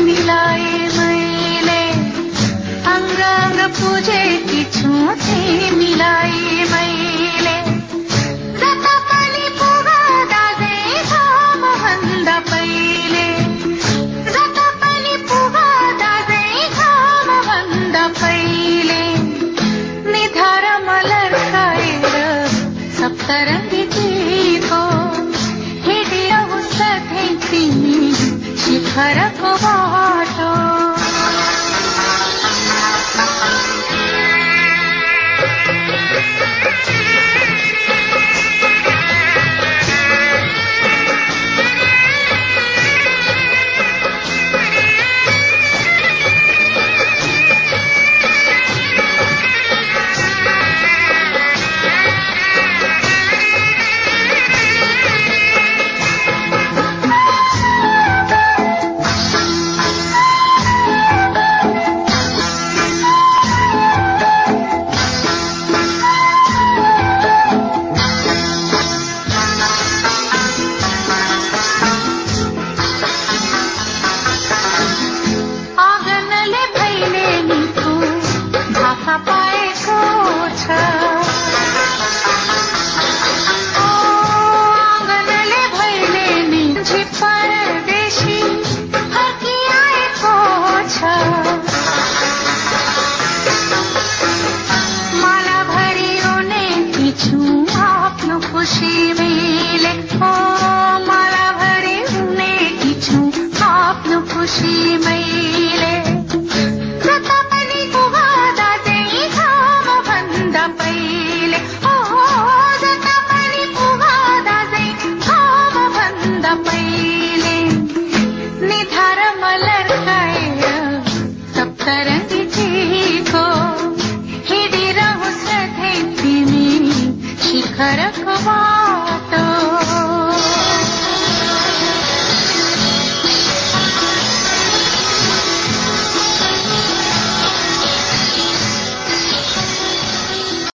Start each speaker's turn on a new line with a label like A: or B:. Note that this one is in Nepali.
A: मिलाए मैले अङ्ग पूजे कि छु मिलाए मैले मैले निधार मलर खाएर सप्तरङ्गी जीको हिँडिरहँ सधैँ